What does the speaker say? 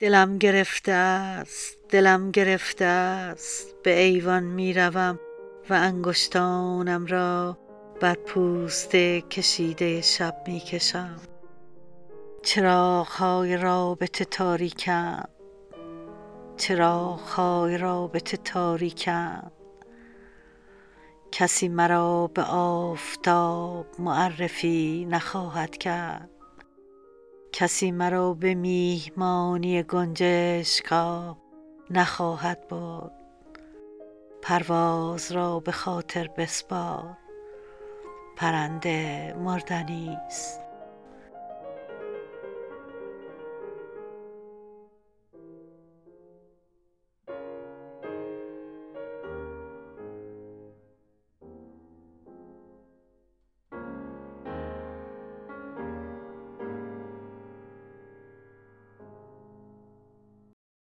دلم گرفته است دلم گرفته است. به ایوان می روم و انگشتانم را بر پوست کشیده شب می کشم. چراغهای رابطه تاریکند چراغهای رابطه تاریکند کسی مرا به آفتاب معرفی نخواهد کرد. کسی مرا به میهمانی گنجشکها نخواهد برد. پرواز را به خاطر بسپار. پرنده مردنی است.